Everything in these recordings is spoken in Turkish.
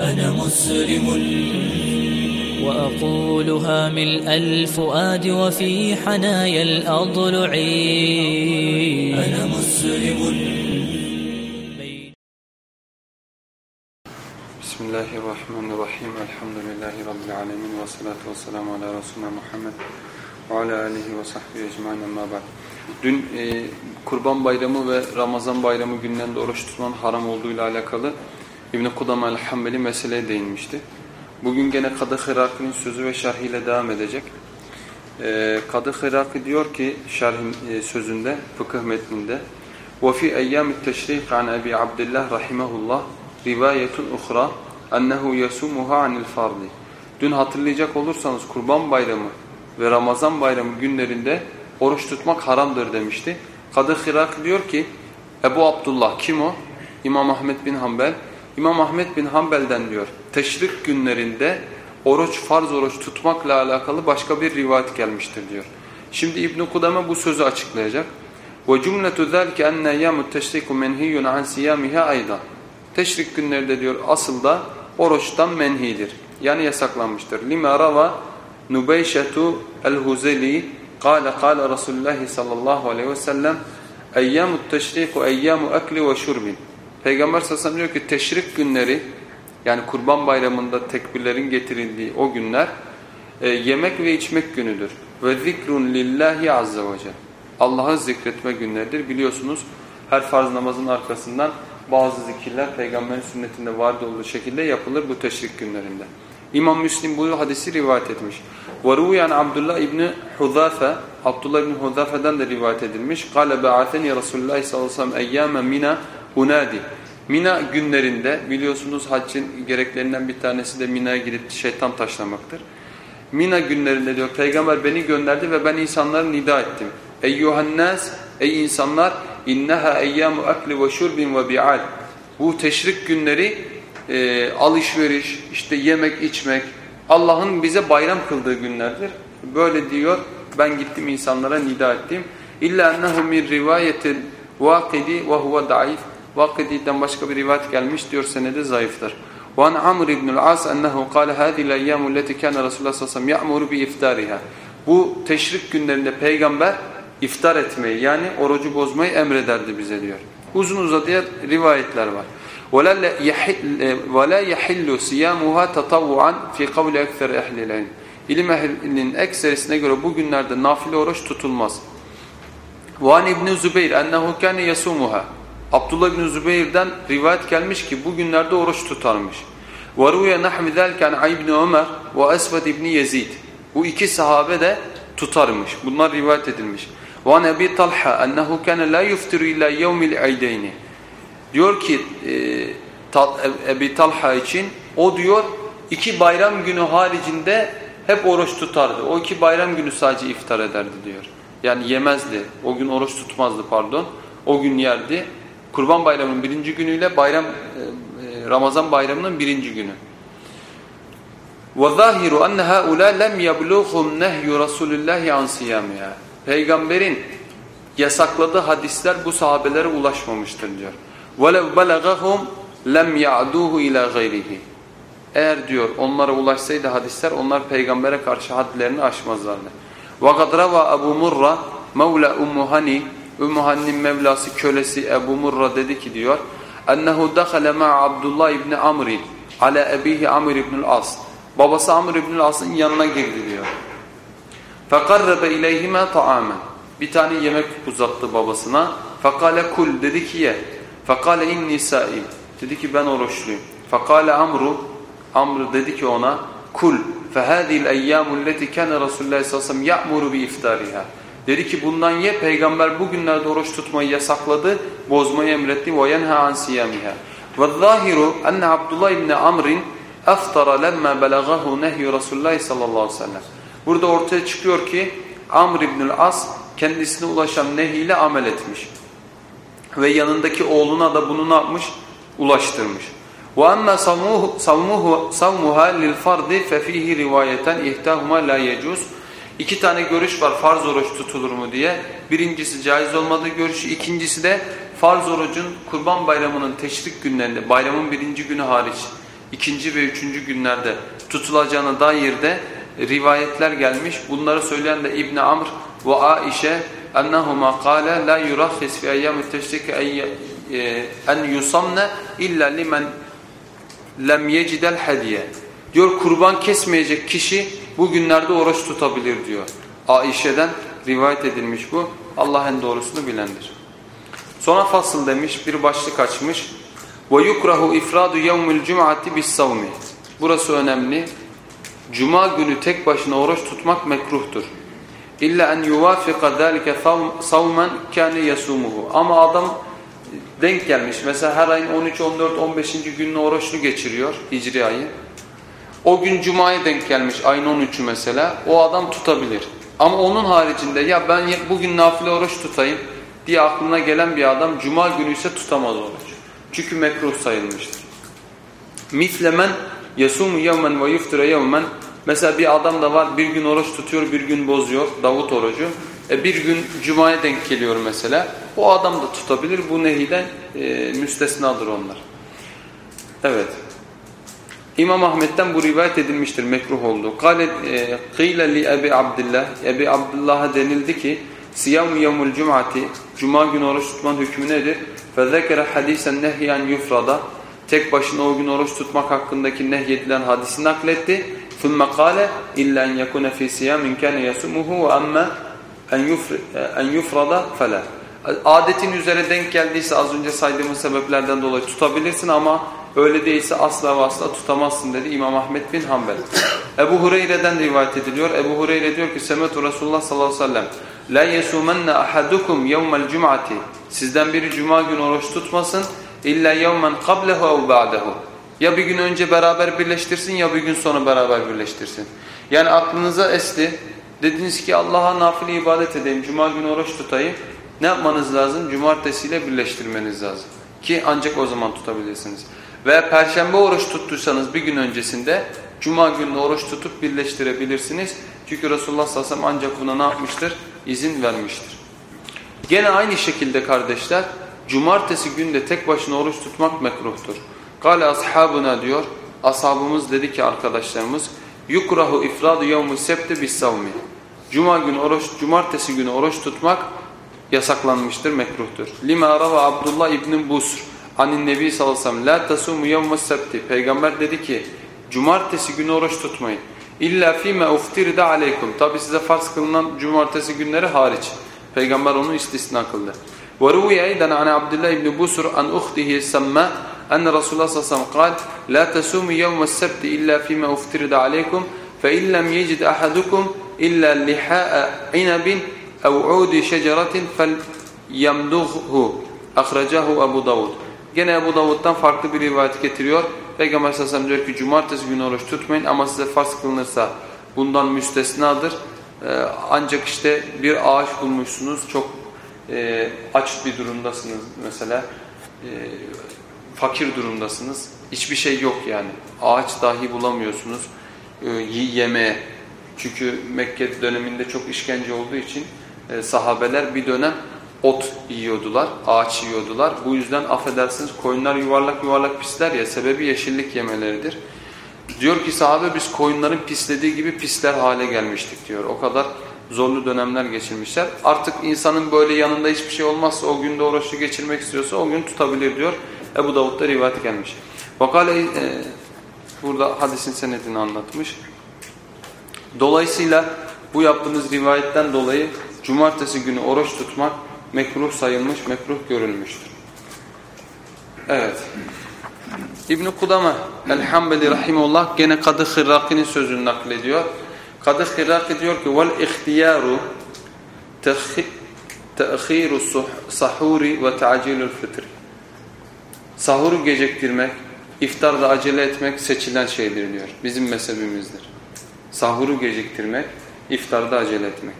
أنا مسلم وأقولها ملء الفؤاد وفي حنايا الأضلع أنا مسلم بسم الله الرحمن الرحيم الحمد لله رب العالمين والصلاة والسلام على رسولنا Muhammed ve ala alihi ve sahbihi ecmaîn amma ba'd. Dün e, Kurban Bayramı ve Ramazan Bayramı günlerinde oruç tutmanın haram olduğuyla alakalı İbn-i Kudama el-Hambeli meseleye değinmişti. Bugün gene Kadı Hıraki'nin sözü ve şerhiyle devam edecek. E, Kadı Hıraki diyor ki şerhin e, sözünde, fıkıh metninde وَفِي اَيَّامِ التَّشْرِيقِ عَنْ اَبِي عَبْدِ اللّٰهِ رَحِمَهُ اللّٰهِ رِوَايَةٌ اُخْرَى اَنَّهُ يَسُومُهَا عَنِ الْفَرْضِ Dün hatırlayacak olursanız Kurban Bayramı ve Ramazan Bayramı günlerinde oruç tutmak haramdır demişti. Kadı Hırak diyor ki Ebu Abdullah kim o? İmam Ahmet bin Hanbel. İmam Ahmet bin Hanbel'den diyor teşrik günlerinde oruç farz oruç tutmakla alakalı başka bir rivayet gelmiştir diyor. Şimdi İbn Kudame bu sözü açıklayacak. Ve cumletu zalike enne yamut teşriku menhiyun an siyamiha ayda. Teşrik günlerinde diyor asıl da oruçtan menhidir. Yani yasaklanmıştır. Lima rava Nubeyşetu el-Huzeli kâle kâle Resulullah sallallahu aleyhi ve sellem eyyâmut teşriku eyyâmu ekli ve şurbin. Peygamber sallallahu aleyhi ve sellem diyor ki teşrik günleri yani kurban bayramında tekbirlerin getirildiği o günler e, yemek ve içmek günüdür. Ve zikrun lillahi azze ve celle. Allah'ı zikretme günleridir. Biliyorsunuz her farz namazın arkasından bazı zikirler peygamberin sünnetinde vardı olduğu şekilde yapılır bu teşrik günlerinde. İmam Müslim bu hadisi rivayet etmiş. وَرُوْيَنْ Abdullah İbni Huzafe Abdullah İbni Huzafe'den de rivayet edilmiş. قَالَ بَعَثَنِي Resulullah sallallahu aleyhi ve sellem اَيَّامَ mina unadi. Mina günlerinde biliyorsunuz haccın gereklerinden bir tanesi de Mina'ya gidip şeytan taşlamaktır. Mina günlerinde diyor peygamber beni gönderdi ve ben insanları nida ettim. Eyyuhannas ey insanlar inneha eyyamu akli ve şurbin ve bi'al. Bu teşrik günleri e, alışveriş, işte yemek içmek Allah'ın bize bayram kıldığı günlerdir. Böyle diyor ben gittim insanlara nida ettim. İlla ennehu min rivayetil vakidi ve huve daif. Vakidi'den başka bir rivayet gelmiş diyor senede zayıftır. وعن عمرو بن العاص أنه قال هذه الأيام التي كان رسول الله صلى الله عليه وسلم يأمر بإفطارها. Bu teşrik günlerinde peygamber iftar etmeyi yani orucu bozmayı emrederdi bize diyor. Uzun uzadıya rivayetler var. وَلَا يَحِلُّ سِيَامُهَا تَطَوُّعًا فِي قَوْلِ اَكْثَرِ اَحْلِ الْعِلْمِ İlim ehlinin ekserisine göre bu günlerde nafile oruç tutulmaz. وَعَنْ İbn Zübeyir اَنَّهُ كَانَ يَسُومُهَا Abdullah bin Zübeyir'den rivayet gelmiş ki bu günlerde oruç tutarmış. وَرُوَيَ نَحْمِ ذَلْكَ عَنْ عِبْنِ Ömer وَأَسْوَدْ İbni Yezid Bu iki sahabe de tutarmış. Bunlar rivayet edilmiş. وَعَنْ اَبِي طَلْحَ اَنَّهُ كَانَ لَا يُفْتِرُ اِلَّا يَوْمِ الْعَيْدَيْنِ Diyor ki e, Ebi Talha için o diyor iki bayram günü haricinde hep oruç tutardı. O iki bayram günü sadece iftar ederdi diyor. Yani yemezdi. O gün oruç tutmazdı pardon. O gün yerdi. Kurban bayramının birinci günüyle bayram e, e, Ramazan bayramının birinci günü. وَظَاهِرُ أَنَّ هَؤُلَا لَمْ يَبْلُغْهُمْ نَهْيُ رَسُولِ اللّٰهِ عَنْ صِيَامِهَا Peygamberin yasakladığı hadisler bu sahabelere ulaşmamıştır diyor. وَلَوْ بَلَغَهُمْ lem ya'duhu ila gayrihi. Eğer diyor onlara ulaşsaydı hadisler onlar peygambere karşı hadlerini aşmazlardı. وَقَدْ رَوَى Abu Murra Mevla Ummu Hani Ümmü Han'nin Mevlası kölesi Ebu Murra dedi ki diyor ennehu dakhala ma Abdullah ibn Amr ala abihi Amr ibn al-As. Babası Amr ibn al-As'ın yanına girdi diyor. Fekarrabe ileyhima ta'amen. Bir tane yemek uzattı babasına. Fekale kul dedi ki ye. Fekale inni saim. Dedi ki ben oruçluyum. Fekale Amru Amr dedi ki ona kul fehâzîl eyyâmul leti kâne Resulullah sallallahu aleyhi ve sellem ya'muru bi iftariha. Dedi ki bundan ye peygamber bugünlerde oruç tutmayı yasakladı, bozmayı emretti. وَيَنْهَا عَنْ سِيَامِهَا وَالظَّاهِرُ أَنَّ Abdullah ibn Amr'in اَفْتَرَ لَمَّا بَلَغَهُ نَهْيُ Resulullah sallallahu aleyhi ve sellem. Burada ortaya çıkıyor ki Amr ibn As kendisine ulaşan nehiyle amel etmiş. Ve yanındaki oğluna da bunu ne yapmış? Ulaştırmış. وَأَمَّا صَوْمُهَا لِلْفَرْضِ فَفِيهِ رِوَايَةً اِهْتَاهُمَا لَا يَجُوزُ İki tane görüş var farz oruç tutulur mu diye. Birincisi caiz olmadığı görüşü. ikincisi de farz orucun kurban bayramının teşrik günlerinde bayramın birinci günü hariç ikinci ve üçüncü günlerde tutulacağına dair de rivayetler gelmiş. Bunları söyleyen de İbn Amr ve Aişe ennehuma kâle la yurahhis fi eyyâmü teşrik en yusamne illa limen lem yecidel hediye. Diyor kurban kesmeyecek kişi bu günlerde oruç tutabilir diyor. Aişe'den rivayet edilmiş bu. Allah en doğrusunu bilendir. Sonra fasıl demiş bir başlık açmış. İfradu yevmil cum'ati bis savmi. Burası önemli. Cuma günü tek başına oruç tutmak mekruhtur. İlla en yuvafika zalike savmen kâne yasumuhu. Ama adam denk gelmiş. Mesela her ayın 13, 14, 15. gününü oruçlu geçiriyor hicri ayı. O gün Cuma'ya denk gelmiş ayın 13'ü mesela. O adam tutabilir. Ama onun haricinde ya ben bugün nafile oruç tutayım diye aklına gelen bir adam Cuma günü ise tutamaz oruç. Çünkü mekruh sayılmıştır. Mislemen yasumu yevmen ve yuftire yevmen Mesela bir adam da var bir gün oruç tutuyor bir gün bozuyor Davut orucu. E bir gün Cuma'ya denk geliyor mesela. O adam da tutabilir. Bu nehiden e, müstesnadır onlar. Evet. İmam Ahmet'ten bu rivayet edilmiştir mekruh oldu. Kale e, kıyle li Ebi Abdullah. Ebi Abdullah'a denildi ki Siyam yevmul cum'ati Cuma günü oruç tutman hükmü nedir? Fezekere hadisen nehyen yufrada Tek başına o gün oruç tutmak hakkındaki nehyedilen hadisi nakletti. ثُمَّ قَالَ اِلَّا اَنْ يَكُنَ فِي سِيَامٍ كَانَ يَسُمُهُ وَأَمَّا اَنْ يُفْرَدَ فَلَا Adetin üzere denk geldiyse az önce saydığımız sebeplerden dolayı tutabilirsin ama öyle değilse asla ve asla tutamazsın dedi İmam Ahmet bin Hanbel. Ebu Hureyre'den rivayet ediliyor. Ebu Hureyre diyor ki Semetu Resulullah sallallahu aleyhi ve sellem La yesumenne ahadukum yevmel cum'ati Sizden biri cuma günü oruç tutmasın illa yevmen qablehu ev ba'dehu ya bir gün önce beraber birleştirsin ya bir gün sonra beraber birleştirsin. Yani aklınıza esti. Dediniz ki Allah'a nafile ibadet edeyim. Cuma günü oruç tutayım. Ne yapmanız lazım? Cumartesiyle birleştirmeniz lazım. Ki ancak o zaman tutabilirsiniz. Veya perşembe oruç tuttuysanız bir gün öncesinde Cuma günü oruç tutup birleştirebilirsiniz. Çünkü Resulullah sallallahu aleyhi ve sellem ancak buna ne yapmıştır? İzin vermiştir. Gene aynı şekilde kardeşler Cumartesi günde tek başına oruç tutmak mekruhtur. Kale ashabuna diyor. Ashabımız dedi ki arkadaşlarımız yukrahu ifradu yevmu sebti bis savmi. Cuma günü oruç, cumartesi günü oruç tutmak yasaklanmıştır, mekruhtur. Lima rava Abdullah ibn Busr anin nebi sallallahu aleyhi ve sellem la tasumu yevmu sebti. Peygamber dedi ki cumartesi günü oruç tutmayın. İlla fîme uftirde aleykum. Tabi size farz kılınan cumartesi günleri hariç. Peygamber onu istisna kıldı. وروي أيضا عن عبد الله بن بسر عن أخته السماء أن رسول الله صلى الله عليه وسلم قال لا تسوموا يوم السبت إلا فيما افترض عليكم فإن لم يجد أحدكم إلا لحاء عنب أو عود شجرة فليمدغه أخرجه أبو داود Gene Ebu Davud'dan farklı bir rivayet getiriyor. Peygamber sallallahu aleyhi ve sellem diyor ki cumartesi günü oruç tutmayın ama size farz kılınırsa bundan müstesnadır. Ee, ancak işte bir ağaç bulmuşsunuz çok e, aç bir durumdasınız mesela e, fakir durumdasınız hiçbir şey yok yani ağaç dahi bulamıyorsunuz e, yemeğe çünkü Mekke döneminde çok işkence olduğu için e, sahabeler bir dönem ot yiyordular, ağaç yiyordular. Bu yüzden affedersiniz koyunlar yuvarlak yuvarlak pisler ya sebebi yeşillik yemeleridir. Diyor ki sahabe biz koyunların pislediği gibi pisler hale gelmiştik diyor. O kadar zorlu dönemler geçirmişler. Artık insanın böyle yanında hiçbir şey olmazsa o günde oruçlu geçirmek istiyorsa o gün tutabilir diyor. Ebu Davud'da rivayet gelmiş. Vakale e, burada hadisin senedini anlatmış. Dolayısıyla bu yaptığımız rivayetten dolayı cumartesi günü oruç tutmak mekruh sayılmış, mekruh görülmüştür. Evet. İbn-i Kudame el-Hambeli rahimullah gene Kadı Hırraki'nin sözünü naklediyor. Kadı Hırraki diyor ki vel ihtiyaru te'khiru sahuri ve ta'cilul fitri. Sahuru geciktirmek, iftarda acele etmek seçilen şeydir diyor. Bizim mezhebimizdir. Sahuru geciktirmek, iftarda acele etmek.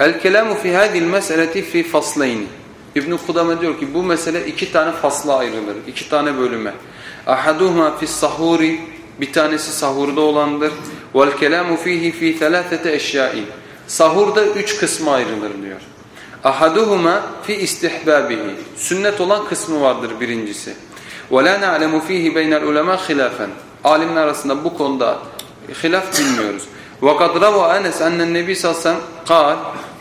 El kelamu fi hadhihi meseleti fi faslayn. İbn Kudame diyor ki bu mesele iki tane fasla ayrılır. iki tane bölüme. Ahaduhuma fi sahuri bir tanesi sahurda olandır. Vel kelamu fihi fi thalathati eşyain. Sahurda üç kısma ayrılır diyor. Ahaduhuma fi istihbabihi. Sünnet olan kısmı vardır birincisi. Ve la na'lemu fihi beynel ulema hilafen. Alimler arasında bu konuda hilaf bilmiyoruz. Ve kad rava Enes ennen nebi sallallahu aleyhi ve sellem kal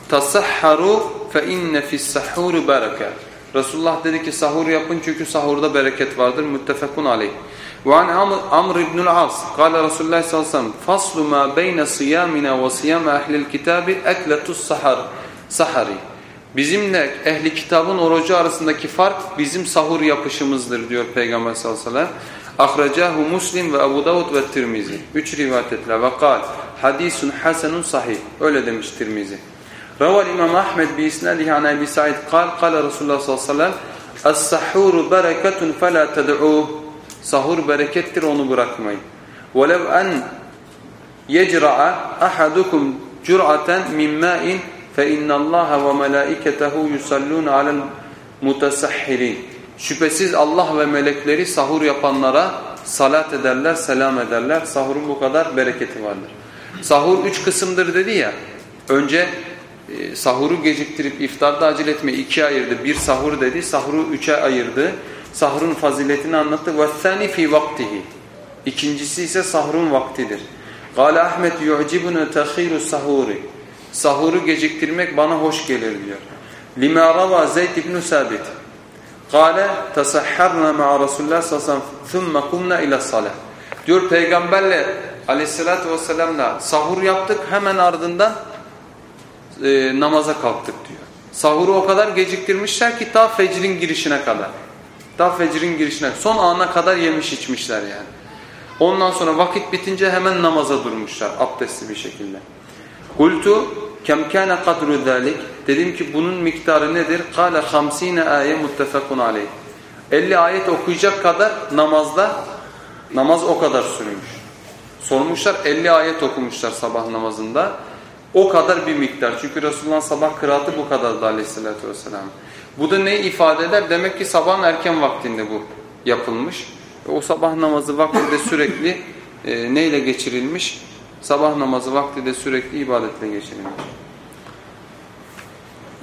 tasahharu fe inne fis sahuri bereke. Resulullah dedi ki sahur yapın çünkü sahurda bereket vardır. Muttefekun aleyh. وعن عمرو بن العاص قال رسول الله صلى الله عليه وسلم فصل ما بين صيامنا وصيام أهل الكتاب أكلة السحر سحري Bizimle ehli kitabın orucu arasındaki fark bizim sahur yapışımızdır diyor Peygamber sallallahu aleyhi ve sellem. Ahracahu Muslim ve Ebu Davud ve Tirmizi. Üç rivayet ettiler. Ve kal hadisun hasenun sahih. Öyle demiş Tirmizi. Raval İmam Ahmed bi isnadihi an Ebi Said kal kal Resulullah sallallahu aleyhi ve sellem Es-sahuru bereketun fe la ted'uh. Sahur berekettir onu bırakmayın. Velev en yecra'a ahadukum cür'aten min ma'in fe innallaha ve melaiketehu yusallun alel mutasahhirin. Şüphesiz Allah ve melekleri sahur yapanlara salat ederler, selam ederler. Sahurun bu kadar bereketi vardır. Sahur üç kısımdır dedi ya. Önce e, sahuru geciktirip iftarda acele etme ikiye ayırdı. Bir sahur dedi, sahuru üçe ayırdı. Sahurun faziletini anlattı. وَالثَّانِ فِي وَقْتِهِ İkincisi ise sahurun vaktidir. قال Ahmet يُعْجِبُنَ تَخِيرُ sahuri. Sahuru geciktirmek bana hoş gelir diyor. لِمَا رَوَى زَيْدِ بْنُ سَابِتِ قَالَ تَسَحَّرْنَا مَعَ رَسُولُ اللّٰهِ sallallahu ثُمَّ قُمْنَا اِلَى الصَّلَةِ Diyor peygamberle aleyhissalatü vesselamla sahur yaptık hemen ardından e, namaza kalktık diyor. Sahuru o kadar geciktirmişler ki ta fecrin girişine kadar. Ta fecrin girişine son ana kadar yemiş içmişler yani. Ondan sonra vakit bitince hemen namaza durmuşlar abdestli bir şekilde. Kultu kem kana kadru zalik dedim ki bunun miktarı nedir? Kale 50 aye muttefakun aleyh. 50 ayet okuyacak kadar namazda namaz o kadar sürmüş. Sormuşlar 50 ayet okumuşlar sabah namazında. O kadar bir miktar. Çünkü Resulullah'ın sabah kıraatı bu kadardı aleyhissalatü vesselam. Bu da ne ifade eder? Demek ki sabahın erken vaktinde bu yapılmış. O sabah namazı vakti de sürekli e, neyle geçirilmiş? Sabah namazı vakti de sürekli ibadetle geçirilmiş.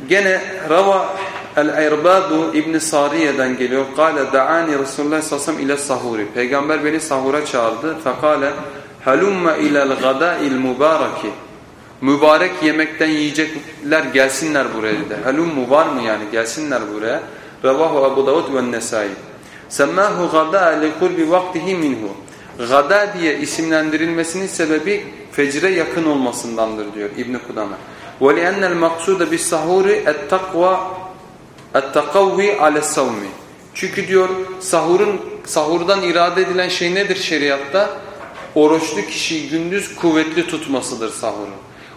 Gene Rava El-Irbadu İbn Sariye'den geliyor. Kale da'ani Resulullah sallallahu ile sahuri. Peygamber beni sahura çağırdı. Fekale halumma ila'l gada'il mübareki. Mübarek yemekten yiyecekler gelsinler buraya dedi. Halummu var mı yani gelsinler buraya. Ravahu Ebu Davud ve Nesai. Semmahu gada li kurbi vaktihi minhu. Gada diye isimlendirilmesinin sebebi fecre yakın olmasındandır diyor İbn Kudame. Ve li'ennel maksude bis sahuri et-takva et-takavvi ale's-savmi. Çünkü diyor sahurun sahurdan irade edilen şey nedir şeriatta? Oruçlu kişiyi gündüz kuvvetli tutmasıdır sahurun.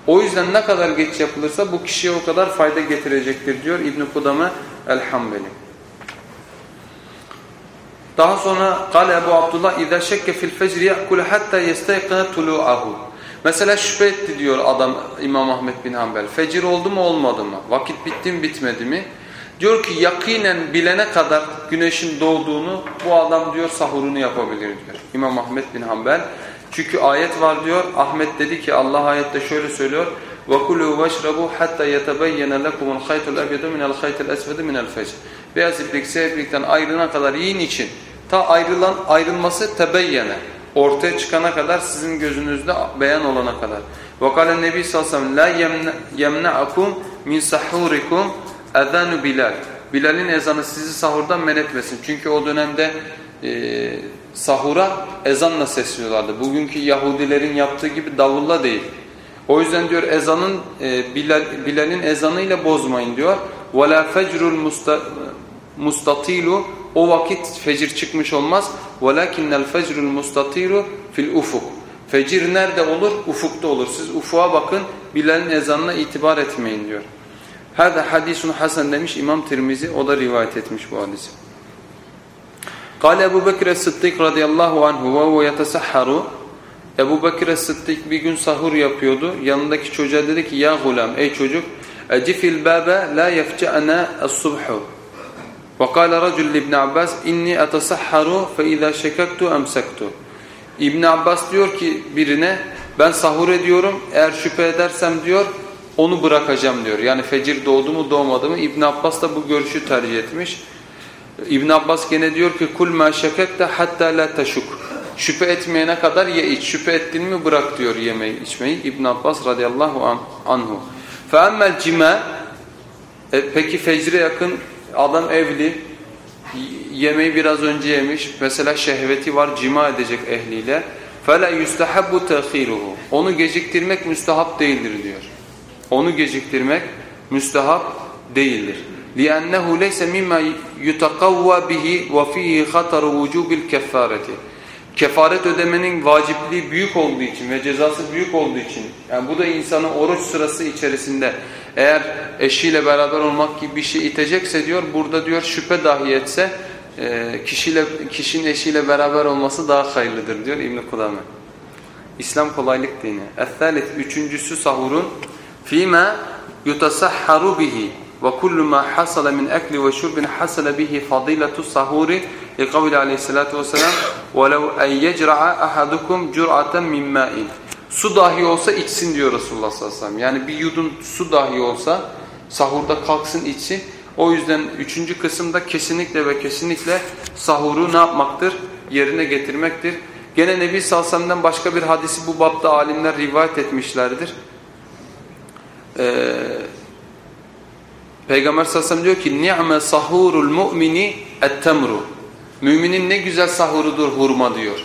O yüzden ne kadar geç yapılırsa bu kişiye o kadar fayda getirecektir diyor İbn Kudame el-Hambeli. Daha sonra قال Ebu Abdullah اِذَا شَكَّ فِي الْفَجْرِ يَأْكُلَ حَتَّى يَسْتَيْقَنَ طُلُوعَهُ Mesela şüphe etti diyor adam İmam Ahmet bin Hanbel. Fecir oldu mu olmadı mı? Vakit bitti mi bitmedi mi? Diyor ki yakinen bilene kadar güneşin doğduğunu bu adam diyor sahurunu yapabilir diyor. İmam Ahmet bin Hanbel. Çünkü ayet var diyor. Ahmet dedi ki Allah ayette şöyle söylüyor. وَكُلُوا وَاشْرَبُوا حَتَّى يَتَبَيَّنَ لَكُمُ الْخَيْتُ الْأَبْيَدُ مِنَ الْخَيْتِ الْأَسْفَدِ مِنَ الْفَجْرِ Beyaz iplik, siyah iplikten ayrılana kadar yiyin için ta ayrılan ayrılması tebeyyene ortaya çıkana kadar sizin gözünüzde beyan olana kadar. وَقَالَ النَّبِي sallallahu aleyhi ve sellem لَا يَمْنَعَكُمْ مِنْ سَحُورِكُمْ اَذَانُ Bilal. Bilal'in ezanı sizi sahurdan men etmesin. Çünkü o dönemde e, sahura ezanla sesliyorlardı. Bugünkü Yahudilerin yaptığı gibi davulla değil. O yüzden diyor ezanın e, Bilal, Bilal'in ezanıyla bozmayın diyor. وَلَا فَجْرُ الْمُسْتَطِيلُ O vakit fecir çıkmış olmaz. وَلَكِنَّ الْفَجْرُ الْمُسْتَطِيلُ fil ufuk. Fecir nerede olur? Ufukta olur. Siz ufuğa bakın, Bilal'in ezanına itibar etmeyin diyor. Hada hadisun hasen demiş İmam Tirmizi, o da rivayet etmiş bu hadisi. Kale Ebu Bekir Es-Sıddık radıyallahu anhu ve yetesahharu Ebu Bekir Sıddık bir gün sahur yapıyordu. Yanındaki çocuğa dedi ki ya gulam ey çocuk ecifil babe la yefce'ana es-subhu. Ve kâle racul ibn Abbas inni etesahharu fe izâ şekektu emsektu. İbn Abbas diyor ki birine ben sahur ediyorum eğer şüphe edersem diyor onu bırakacağım diyor. Yani fecir doğdu mu doğmadı mı İbn Abbas da bu görüşü tercih etmiş. İbn Abbas gene diyor ki kul ma şekekte hatta la taşuk. Şüphe etmeyene kadar ye iç. Şüphe ettin mi bırak diyor yemeği içmeyi. İbn Abbas radıyallahu an, anhu. Fe emmel cima e, peki fecre yakın adam evli yemeği biraz önce yemiş. Mesela şehveti var cima edecek ehliyle. فَلَا يُسْتَحَبُّ تَخِيرُهُ Onu geciktirmek müstahap değildir diyor. Onu geciktirmek müstahap değildir. لِأَنَّهُ لَيْسَ مِمَّا يُتَقَوَّى بِهِ وَفِيهِ خَطَرُ وُجُوبِ الْكَفَّارَةِ Kefaret ödemenin vacipliği büyük olduğu için ve cezası büyük olduğu için yani bu da insanı oruç sırası içerisinde eğer eşiyle beraber olmak gibi bir şey itecekse diyor burada diyor şüphe dahi etse e, kişiyle, kişinin eşiyle beraber olması daha hayırlıdır diyor İbn-i Kudame. İslam kolaylık dini. Es-salis üçüncüsü sahurun fîmâ yutasahharu bihi ve kullu ma hasala min ekli ve şurbin hasala bihi fadilatu sahuri li kavli aleyhissalatu vesselam وَلَوْ اَنْ يَجْرَعَ أَحَدُكُمْ جُرْعَةً مِنْ مَاءٍ Su dahi olsa içsin diyor Resulullah sallallahu aleyhi ve sellem. Yani bir yudum su dahi olsa sahurda kalksın içsin. O yüzden üçüncü kısımda kesinlikle ve kesinlikle sahuru ne yapmaktır? Yerine getirmektir. Gene Nebi sallallahu aleyhi ve sellem'den başka bir hadisi bu bapta alimler rivayet etmişlerdir. Ee, Peygamber sallallahu diyor ki ni'me sahurul mu'mini et-temru. Müminin ne güzel sahurudur hurma diyor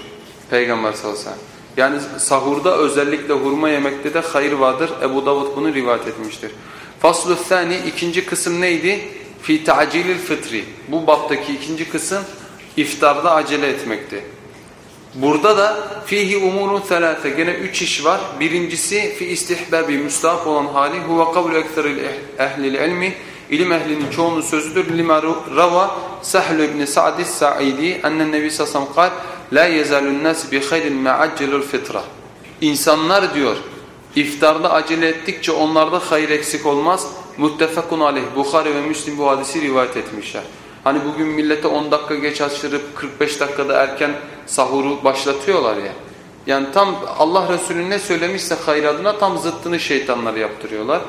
Peygamber sallallahu. Yani sahurda özellikle hurma yemekte de hayır vardır. Ebu Davud bunu rivayet etmiştir. Faslu thani ikinci kısım neydi? Fi ta'cilil fıtri. Bu baptaki ikinci kısım iftarda acele etmekti. Burada da fihi umurun thelâfe gene üç iş var. Birincisi fi istihbabi müstahap olan hali huve kavlu ekseril ehlil ilmi ilim ehlinin çoğunun sözüdür. Lima rava Sahl ibn Sa'd Sa'idi ennen Nebi sallallahu aleyhi la yezalun nas bi hayrin ma'ajjalul fitra. İnsanlar diyor iftarda acele ettikçe onlarda hayır eksik olmaz. Muttefakun aleyh. Bukhari ve Müslim bu hadisi rivayet etmişler. Hani bugün millete 10 dakika geç açtırıp 45 dakikada erken sahuru başlatıyorlar ya. Yani tam Allah Resulü ne söylemişse hayır adına tam zıttını şeytanlar yaptırıyorlar.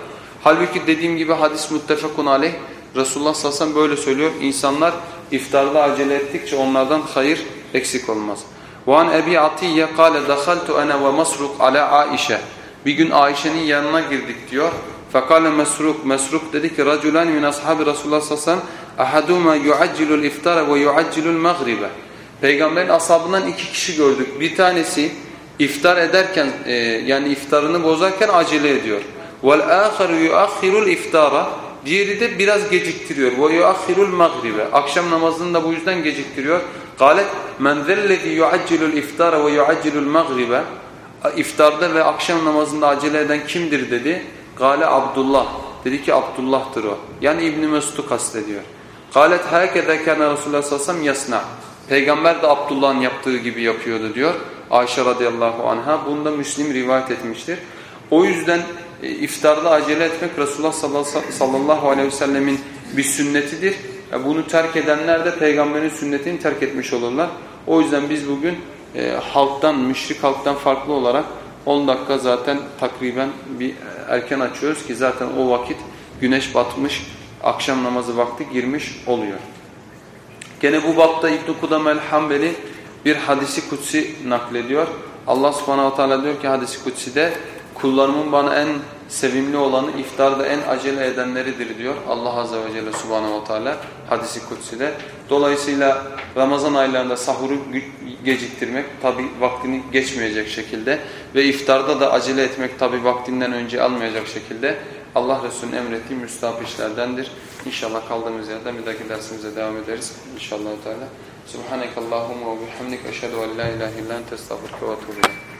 Halbuki dediğim gibi hadis muttefakun aleyh. Resulullah sallallahu aleyhi ve sellem böyle söylüyor. İnsanlar iftarda acele ettikçe onlardan hayır eksik olmaz. وَاَنْ اَبِي عَطِيَّ قَالَ دَخَلْتُ اَنَا وَمَسْرُقْ عَلَى عَائِشَةِ Bir gün Ayşe'nin yanına girdik diyor. فَقَالَ Mesruk Mesruk dedi ki رَجُلًا مِنْ أَصْحَابِ Resulullah sallallahu aleyhi ve sellem اَحَدُمَا يُعَجِّلُ الْاِفْتَارَ وَيُعَجِّلُ الْمَغْرِبَ Peygamberin ashabından iki kişi gördük. Bir tanesi iftar ederken e, yani iftarını bozarken acele ediyor. Vel aharu yuahhirul iftara. Diğeri de biraz geciktiriyor. Ve yuahhirul magribe. Akşam namazını da bu yüzden geciktiriyor. Galet men zellezi yuaccilul iftara ve yuaccilul magribe. İftarda ve akşam namazında acele eden kimdir dedi. Gale Abdullah. Dedi ki Abdullah'tır o. Yani İbn Mesud'u kastediyor. Galet hakeza kana Resulullah sallallahu yasna. Peygamber de Abdullah'ın yaptığı gibi yapıyordu diyor. Ayşe radıyallahu anha. Bunda Müslim rivayet etmiştir. O yüzden iftarda acele etmek Resulullah sallallahu aleyhi ve sellemin bir sünnetidir. E, bunu terk edenler de peygamberin sünnetini terk etmiş olurlar. O yüzden biz bugün e, halktan, müşrik halktan farklı olarak 10 dakika zaten takriben bir erken açıyoruz ki zaten o vakit güneş batmış, akşam namazı vakti girmiş oluyor. Gene bu bapta İbn-i Kudamel Hanbeli bir hadisi kutsi naklediyor. Allah subhanahu teala diyor ki hadisi kutsi'de kullarımın bana en sevimli olanı iftarda en acele edenleridir diyor Allah azze ve celle subhanahu teala hadisi kutsi'de. Dolayısıyla Ramazan aylarında sahuru geciktirmek tabi vaktini geçmeyecek şekilde ve iftarda da acele etmek tabi vaktinden önce almayacak şekilde Allah Resulü'nün emrettiği müstahap işlerdendir. İnşallah kaldığımız yerden bir dahaki dersimize devam ederiz. İnşallah Teala. Subhanekallahumma ve bihamdik eşhedü en la ilahe illa ente estağfiruke ve etûbü